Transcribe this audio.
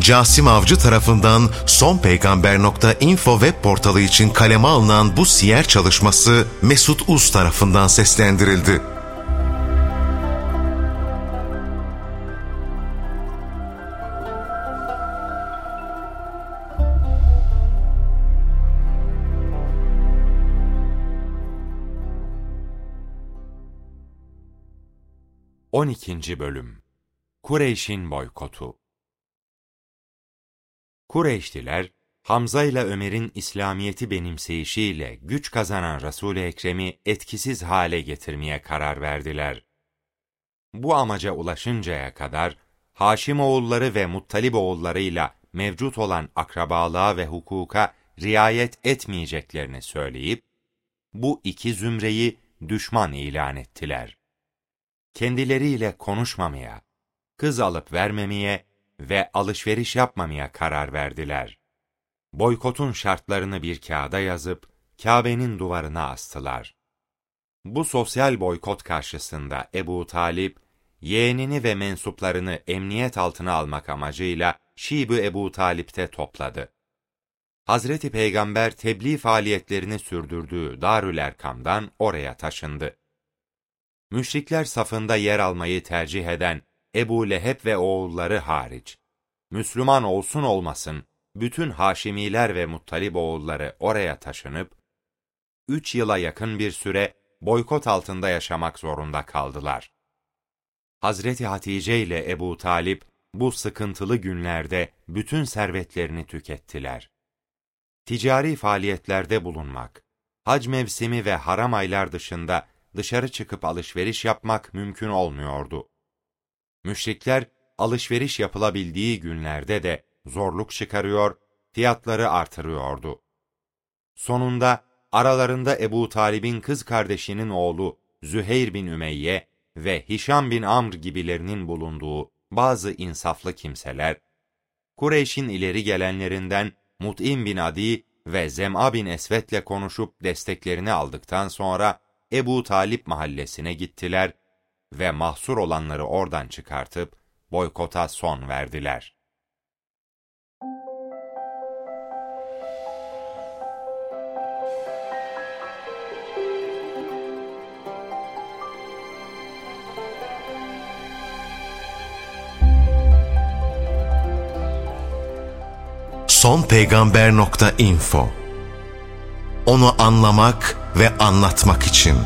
Casim Avcı tarafından sonpeygamber.info web portalı için kaleme alınan bu siyer çalışması Mesut Uz tarafından seslendirildi. On ikinci Bölüm Kureyş'in Boykotu Kureyşliler, Hamza ile Ömer'in İslamiyet'i benimseyişiyle güç kazanan Resul-i Ekrem'i etkisiz hale getirmeye karar verdiler. Bu amaca ulaşıncaya kadar Haşim oğulları ve Muttalib oğullarıyla mevcut olan akrabalığa ve hukuka riayet etmeyeceklerini söyleyip, bu iki zümreyi düşman ilan ettiler. Kendileriyle konuşmamaya, kız alıp vermemeye ve alışveriş yapmamaya karar verdiler. Boykotun şartlarını bir kağıda yazıp Kabe'nin duvarına astılar. Bu sosyal boykot karşısında Ebu Talip, yeğenini ve mensuplarını emniyet altına almak amacıyla Şibu Ebu Talip'te topladı. Hazreti Peygamber tebliğ faaliyetlerini sürdürdüğü Darül Erkam'dan oraya taşındı. Müşrikler safında yer almayı tercih eden Ebu Leheb ve oğulları hariç, Müslüman olsun olmasın, bütün Haşimiler ve Muttalib oğulları oraya taşınıp, üç yıla yakın bir süre boykot altında yaşamak zorunda kaldılar. Hazreti Hatice ile Ebu Talip, bu sıkıntılı günlerde bütün servetlerini tükettiler. Ticari faaliyetlerde bulunmak, hac mevsimi ve haram aylar dışında dışarı çıkıp alışveriş yapmak mümkün olmuyordu. Müşrikler alışveriş yapılabildiği günlerde de zorluk çıkarıyor, fiyatları artırıyordu. Sonunda aralarında Ebu Talib'in kız kardeşinin oğlu Züheyr bin Ümeyye ve Hişam bin Amr gibilerinin bulunduğu bazı insaflı kimseler, Kureyş'in ileri gelenlerinden Mut'im bin Adi ve Zem'a bin Esvet'le konuşup desteklerini aldıktan sonra Ebu Talip mahallesine gittiler ve mahsur olanları oradan çıkartıp boykota son verdiler. sonpeygamber.info Onu anlamak ve anlatmak için